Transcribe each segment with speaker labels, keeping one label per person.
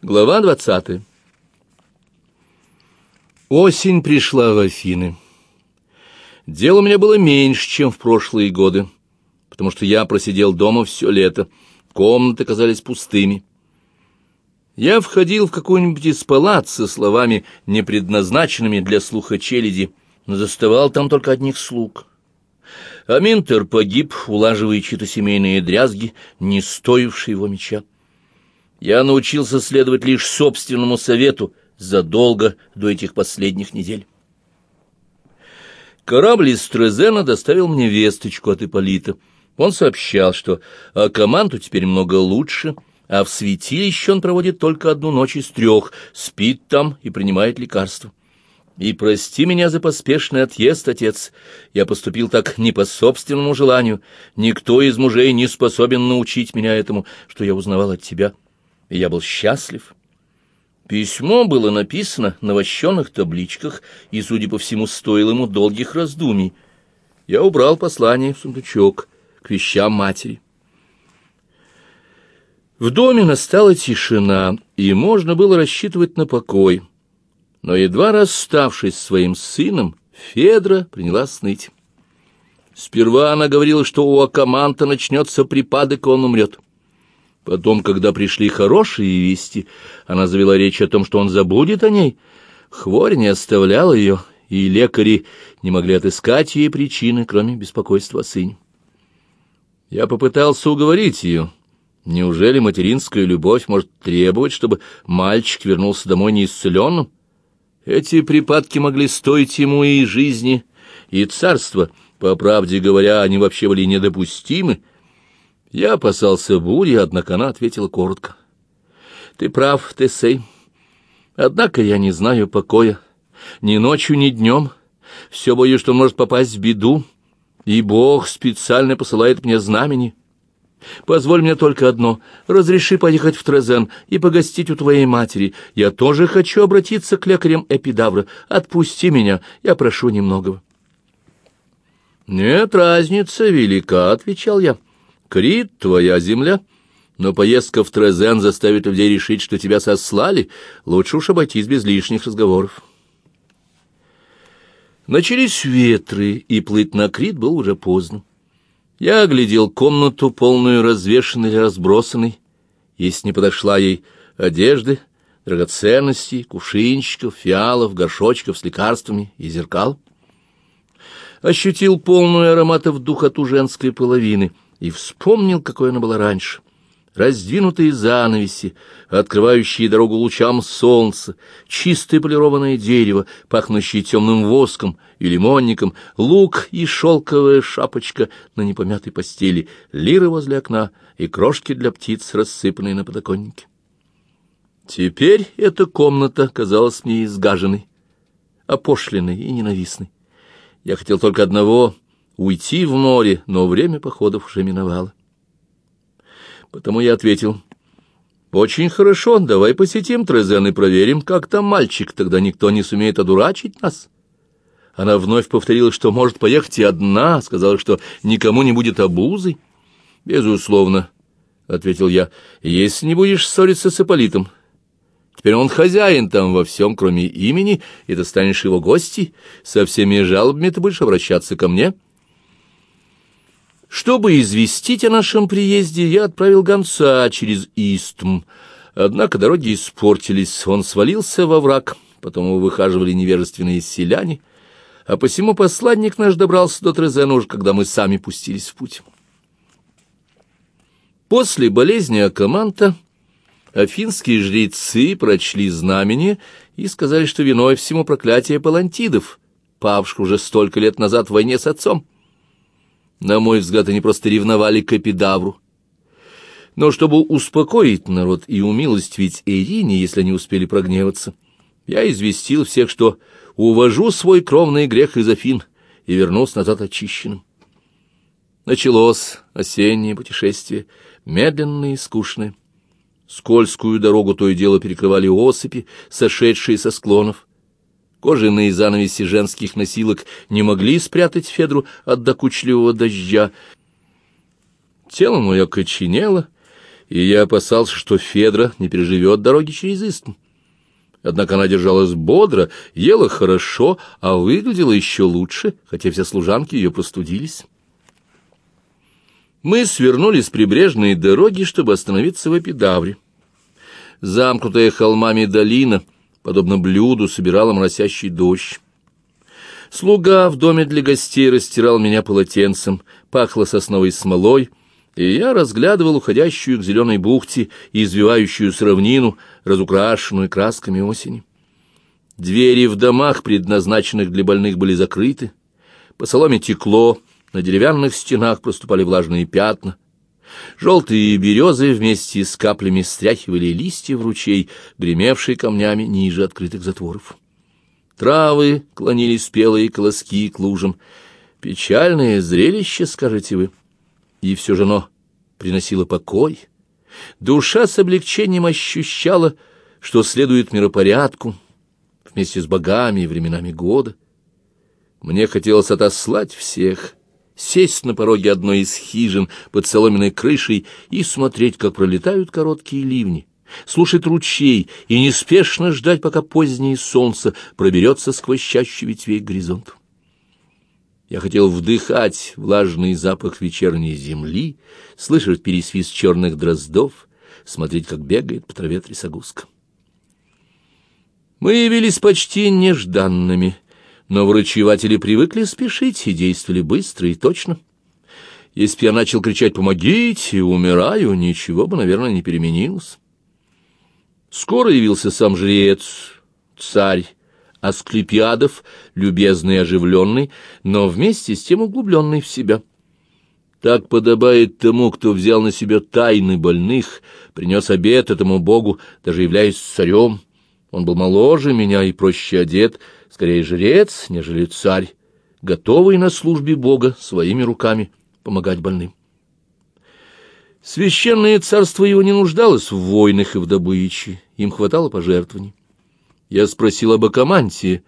Speaker 1: Глава двадцатая. Осень пришла в Афины. Дел у меня было меньше, чем в прошлые годы, потому что я просидел дома все лето. Комнаты казались пустыми. Я входил в какой-нибудь из палат со словами, не предназначенными для слуха челяди, но заставал там только одних слуг. Аминтер погиб, улаживая чьи-то семейные дрязги, не стоившие его меча. Я научился следовать лишь собственному совету задолго до этих последних недель. Корабль из Трезена доставил мне весточку от Ипполита. Он сообщал, что команду теперь много лучше, а в святилище он проводит только одну ночь из трех, спит там и принимает лекарства. И прости меня за поспешный отъезд, отец. Я поступил так не по собственному желанию. Никто из мужей не способен научить меня этому, что я узнавал от тебя и я был счастлив. Письмо было написано на вощенных табличках и, судя по всему, стоило ему долгих раздумий. Я убрал послание в сундучок к вещам матери. В доме настала тишина, и можно было рассчитывать на покой. Но едва расставшись с своим сыном, Федра приняла сныть. Сперва она говорила, что у Акаманта начнется припадок, и он умрет. Потом, когда пришли хорошие вести, она завела речь о том, что он забудет о ней. Хворь не оставляла ее, и лекари не могли отыскать ей причины, кроме беспокойства о сыне. Я попытался уговорить ее. Неужели материнская любовь может требовать, чтобы мальчик вернулся домой неисцеленным? Эти припадки могли стоить ему и жизни, и царства. По правде говоря, они вообще были недопустимы, я опасался бури, однако она ответила коротко. «Ты прав, Тесей. Однако я не знаю покоя. Ни ночью, ни днем. Все боюсь, что может попасть в беду, и Бог специально посылает мне знамени. Позволь мне только одно — разреши поехать в Трезен и погостить у твоей матери. Я тоже хочу обратиться к лекарям Эпидавра. Отпусти меня, я прошу немногого». «Нет, разница велика», — отвечал я. Крит — твоя земля, но поездка в Трезен заставит людей решить, что тебя сослали. Лучше уж обойтись без лишних разговоров. Начались ветры, и плыть на Крит было уже поздно. Я оглядел комнату, полную развешанной или разбросанной, если не подошла ей одежды, драгоценностей, кувшинчиков, фиалов, горшочков с лекарствами и зеркал. Ощутил полную ароматов духоту женской половины — и вспомнил, какой она была раньше. Раздвинутые занавеси, открывающие дорогу лучам солнца, чистое полированное дерево, пахнущее темным воском и лимонником, лук и шелковая шапочка на непомятой постели, лиры возле окна и крошки для птиц, рассыпанные на подоконнике. Теперь эта комната казалась мне изгаженной, опошленной и ненавистной. Я хотел только одного — уйти в море, но время походов уже миновало. Потому я ответил, «Очень хорошо, давай посетим Трезен и проверим, как там мальчик, тогда никто не сумеет одурачить нас». Она вновь повторила, что может поехать и одна, сказала, что никому не будет обузой. «Безусловно», — ответил я, — «если не будешь ссориться с Ипполитом. Теперь он хозяин там во всем, кроме имени, и ты станешь его гостей. Со всеми жалобами ты будешь обращаться ко мне». Чтобы известить о нашем приезде, я отправил гонца через Истм. Однако дороги испортились, он свалился во враг, потом его выхаживали невежественные селяне, а посему посланник наш добрался до Трезена уж, когда мы сами пустились в путь. После болезни Акаманта афинские жрецы прочли знамение и сказали, что виной всему проклятие палантидов, павших уже столько лет назад в войне с отцом. На мой взгляд, они просто ревновали к эпидавру. Но чтобы успокоить народ и умилостивить Ирине, если они успели прогневаться, я известил всех, что увожу свой кровный грех из Афин и вернулся назад очищенным. Началось осеннее путешествие, медленное и скучное. Скользкую дорогу то и дело перекрывали осыпи, сошедшие со склонов. Кожаные занавеси женских носилок не могли спрятать Федру от докучливого дождя. Тело мое коченело, и я опасался, что Федра не переживет дороги через Истм. Однако она держалась бодро, ела хорошо, а выглядела еще лучше, хотя все служанки ее простудились. Мы свернули с прибрежной дороги, чтобы остановиться в Эпидавре. Замкнутая холмами долина, подобно блюду, собирала моросящий дождь. Слуга в доме для гостей растирал меня полотенцем, пахло сосновой смолой, и я разглядывал уходящую к зеленой бухте и извивающую равнину, разукрашенную красками осени. Двери в домах, предназначенных для больных, были закрыты. По соломе текло, на деревянных стенах проступали влажные пятна. Желтые березы вместе с каплями стряхивали листья в ручей, гремевший камнями ниже открытых затворов. Травы клонились спелые колоски к лужам. Печальное зрелище, скажете вы. И все же оно приносило покой. Душа с облегчением ощущала, что следует миропорядку вместе с богами и временами года. Мне хотелось отослать всех, сесть на пороге одной из хижин под соломенной крышей и смотреть, как пролетают короткие ливни, слушать ручей и неспешно ждать, пока позднее солнце проберется сквозь чащу ветвей к горизонту. Я хотел вдыхать влажный запах вечерней земли, слышать пересвист черных дроздов, смотреть, как бегает по траве трясогузка. Мы явились почти нежданными, но врачеватели привыкли спешить и действовали быстро и точно. Если б я начал кричать «помогите», «умираю», ничего бы, наверное, не переменилось. Скоро явился сам жрец, царь, Асклепиадов, любезный и оживленный, но вместе с тем углубленный в себя. Так подобает тому, кто взял на себя тайны больных, принес обед этому богу, даже являясь царем. Он был моложе меня и проще одет, скорее жрец, нежели царь, готовый на службе бога своими руками помогать больным. Священное царство его не нуждалось в войнах и в добыче, им хватало пожертвований. Я спросил об Акамантии.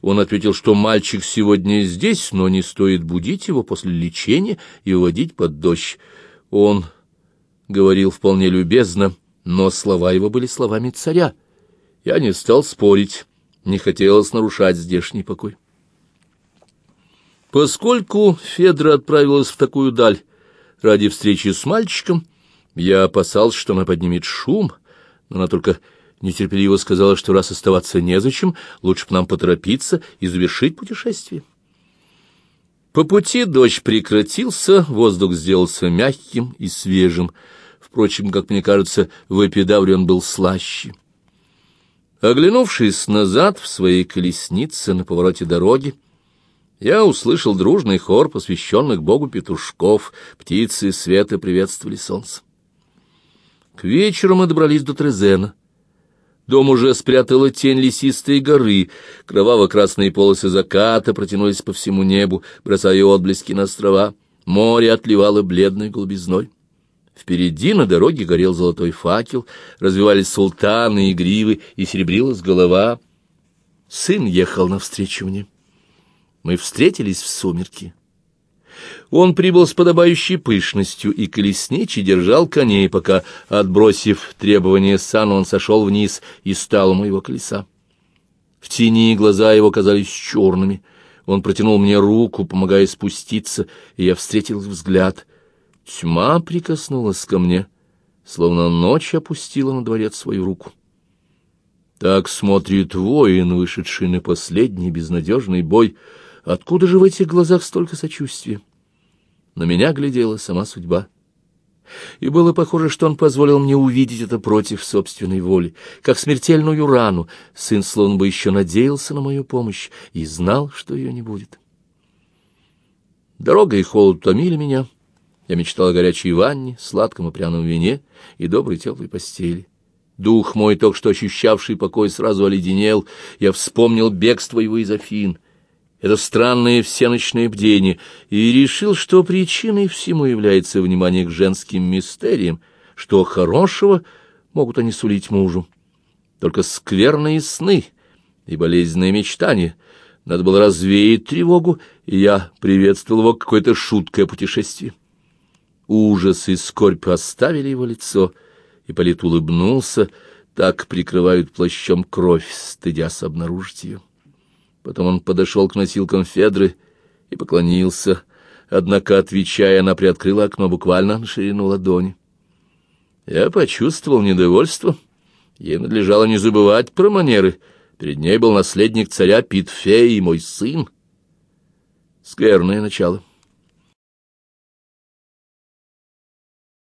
Speaker 1: Он ответил, что мальчик сегодня здесь, но не стоит будить его после лечения и уводить под дождь. Он говорил вполне любезно, но слова его были словами царя. Я не стал спорить, не хотелось нарушать здешний покой. Поскольку Федра отправилась в такую даль ради встречи с мальчиком, я опасался, что она поднимет шум, но она только нетерпеливо сказала, что раз оставаться незачем, лучше бы нам поторопиться и завершить путешествие. По пути дождь прекратился, воздух сделался мягким и свежим. Впрочем, как мне кажется, в эпидавре он был слаще. Оглянувшись назад в своей колеснице на повороте дороги, я услышал дружный хор посвященных богу петушков, птицы света приветствовали солнце. К вечеру мы добрались до Трезена. Дом уже спрятала тень лесистой горы, кроваво-красные полосы заката протянулись по всему небу, бросая отблески на острова. Море отливало бледной голубизной. Впереди на дороге горел золотой факел, развивались султаны и гривы, и серебрилась голова. Сын ехал навстречу мне. Мы встретились в сумерки. Он прибыл с подобающей пышностью, и колесничий держал коней, пока, отбросив требования сана, он сошел вниз и стал у моего колеса. В тени глаза его казались черными. Он протянул мне руку, помогая спуститься, и я встретил взгляд. Тьма прикоснулась ко мне, словно ночь опустила на дворец свою руку. Так смотрит воин, вышедший на последний безнадежный бой. Откуда же в этих глазах столько сочувствия? На меня глядела сама судьба. И было похоже, что он позволил мне увидеть это против собственной воли, как смертельную рану. Сын словно бы еще надеялся на мою помощь и знал, что ее не будет. Дорога и холод утомили меня. Я мечтал о горячей ванне, сладком и пряном вине и доброй теплой постели. Дух мой, только что ощущавший покой, сразу оледенел. Я вспомнил бегство его из Афин — это странное всеночное бдение, и решил, что причиной всему является внимание к женским мистериям, что хорошего могут они сулить мужу. Только скверные сны и болезненные мечтания. Надо было развеять тревогу, и я приветствовал его какое-то шуткое путешествие. Ужас и скорбь оставили его лицо — Ипполит улыбнулся, так прикрывают плащом кровь, стыдясь обнаружить ее. Потом он подошел к носилкам Федры и поклонился, однако, отвечая, она приоткрыла окно буквально на ширину ладони. Я почувствовал недовольство. Ей надлежало не забывать про манеры. Перед ней был наследник царя Питфей и мой сын. Скверное начало.